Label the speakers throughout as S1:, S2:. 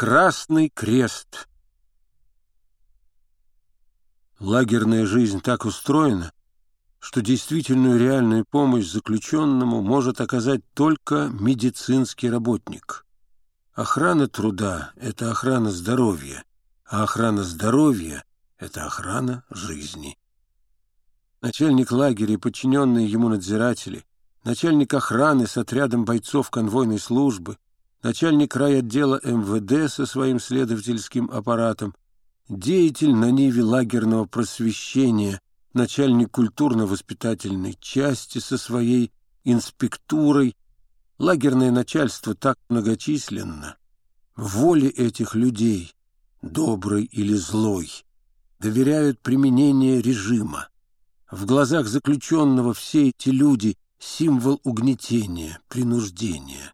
S1: Красный крест Лагерная жизнь так устроена, что действительную реальную помощь заключенному может оказать только медицинский работник. Охрана труда — это охрана здоровья, а охрана здоровья — это охрана жизни. Начальник лагеря и подчиненные ему надзиратели, начальник охраны с отрядом бойцов конвойной службы, начальник райотдела МВД со своим следовательским аппаратом, деятель на ниве лагерного просвещения, начальник культурно-воспитательной части со своей инспектурой. Лагерное начальство так многочисленно. Воле этих людей, доброй или злой, доверяют применение режима. В глазах заключенного все эти люди — символ угнетения, принуждения.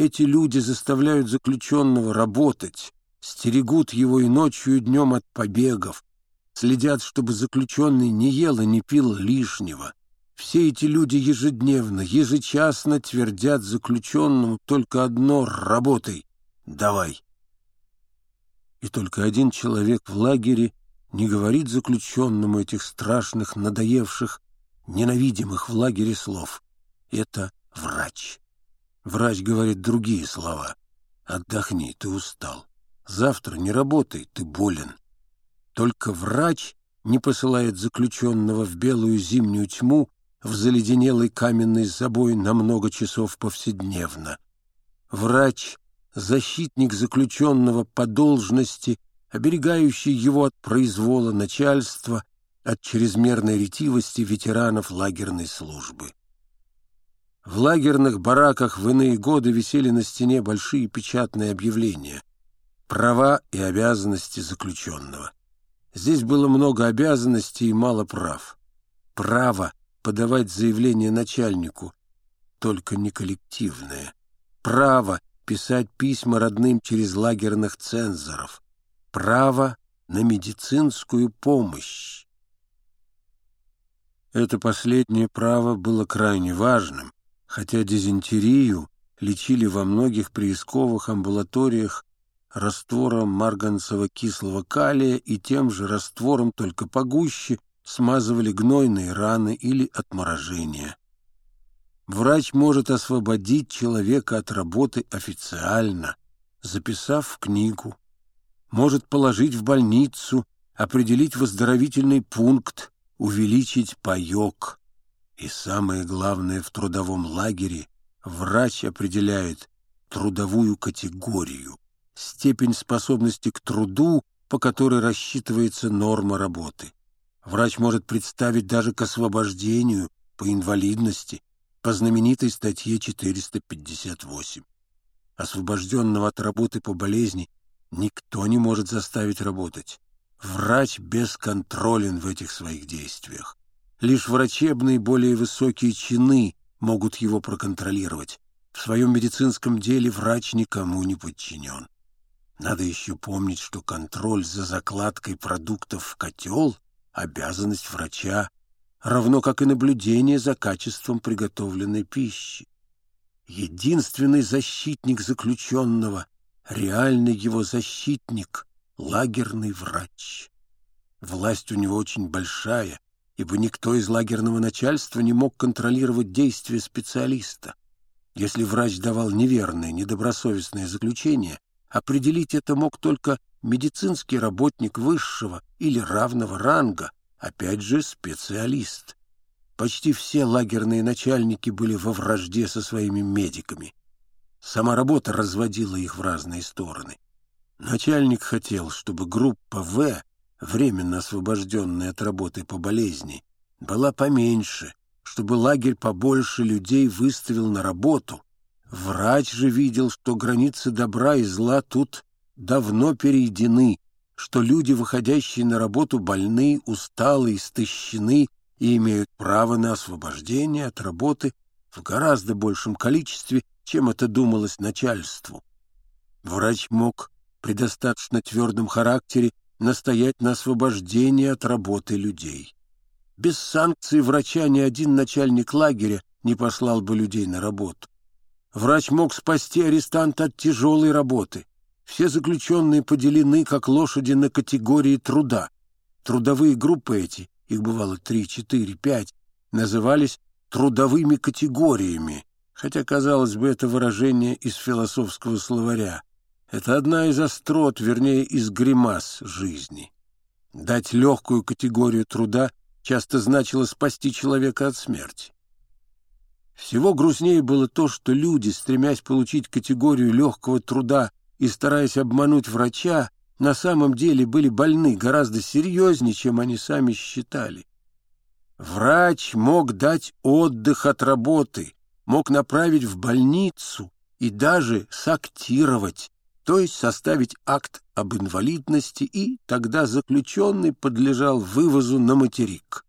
S1: Эти люди заставляют заключенного работать, стерегут его и ночью, и днем от побегов, следят, чтобы заключенный не ел и не пил лишнего. Все эти люди ежедневно, ежечасно твердят заключенному только одно — работай, давай. И только один человек в лагере не говорит заключенному этих страшных, надоевших, ненавидимых в лагере слов. Это врач. Врач говорит другие слова. «Отдохни, ты устал. Завтра не работай, ты болен». Только врач не посылает заключенного в белую зимнюю тьму в заледенелый каменный забой на много часов повседневно. Врач — защитник заключенного по должности, оберегающий его от произвола начальства, от чрезмерной ретивости ветеранов лагерной службы. В лагерных бараках в иные годы висели на стене большие печатные объявления «Права и обязанности заключенного». Здесь было много обязанностей и мало прав. Право подавать заявление начальнику, только не коллективное. Право писать письма родным через лагерных цензоров. Право на медицинскую помощь. Это последнее право было крайне важным, хотя дизентерию лечили во многих приисковых амбулаториях раствором марганцево-кислого калия и тем же раствором, только погуще, смазывали гнойные раны или отморожения. Врач может освободить человека от работы официально, записав в книгу, может положить в больницу, определить выздоровительный пункт, увеличить паек. И самое главное, в трудовом лагере врач определяет трудовую категорию, степень способности к труду, по которой рассчитывается норма работы. Врач может представить даже к освобождению по инвалидности по знаменитой статье 458. Освобожденного от работы по болезни никто не может заставить работать. Врач бесконтролен в этих своих действиях. Лишь врачебные более высокие чины могут его проконтролировать. В своем медицинском деле врач никому не подчинен. Надо еще помнить, что контроль за закладкой продуктов в котел — обязанность врача, равно как и наблюдение за качеством приготовленной пищи. Единственный защитник заключенного, реальный его защитник — лагерный врач. Власть у него очень большая — ибо никто из лагерного начальства не мог контролировать действия специалиста. Если врач давал неверное, недобросовестное заключение, определить это мог только медицинский работник высшего или равного ранга, опять же специалист. Почти все лагерные начальники были во вражде со своими медиками. Сама работа разводила их в разные стороны. Начальник хотел, чтобы группа «В» временно освобожденная от работы по болезни, была поменьше, чтобы лагерь побольше людей выставил на работу. Врач же видел, что границы добра и зла тут давно перейдены, что люди, выходящие на работу, больны, усталы, истощены и имеют право на освобождение от работы в гораздо большем количестве, чем это думалось начальству. Врач мог при достаточно твердом характере настоять на освобождении от работы людей. Без санкций врача ни один начальник лагеря не послал бы людей на работу. Врач мог спасти арестанта от тяжелой работы. все заключенные поделены, как лошади, на категории труда. Трудовые группы эти, их бывало три, четыре, пять, назывались трудовыми категориями, хотя, казалось бы, это выражение из философского словаря. Это одна из острот, вернее, из гримас жизни. Дать легкую категорию труда часто значило спасти человека от смерти. Всего грустнее было то, что люди, стремясь получить категорию легкого труда и стараясь обмануть врача, на самом деле были больны гораздо серьезнее, чем они сами считали. Врач мог дать отдых от работы, мог направить в больницу и даже сактировать, то есть составить акт об инвалидности, и тогда заключенный подлежал вывозу на материк.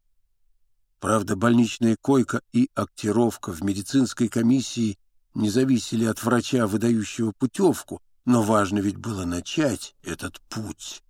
S1: Правда, больничная койка и актировка в медицинской комиссии не зависели от врача, выдающего путевку, но важно ведь было начать этот путь.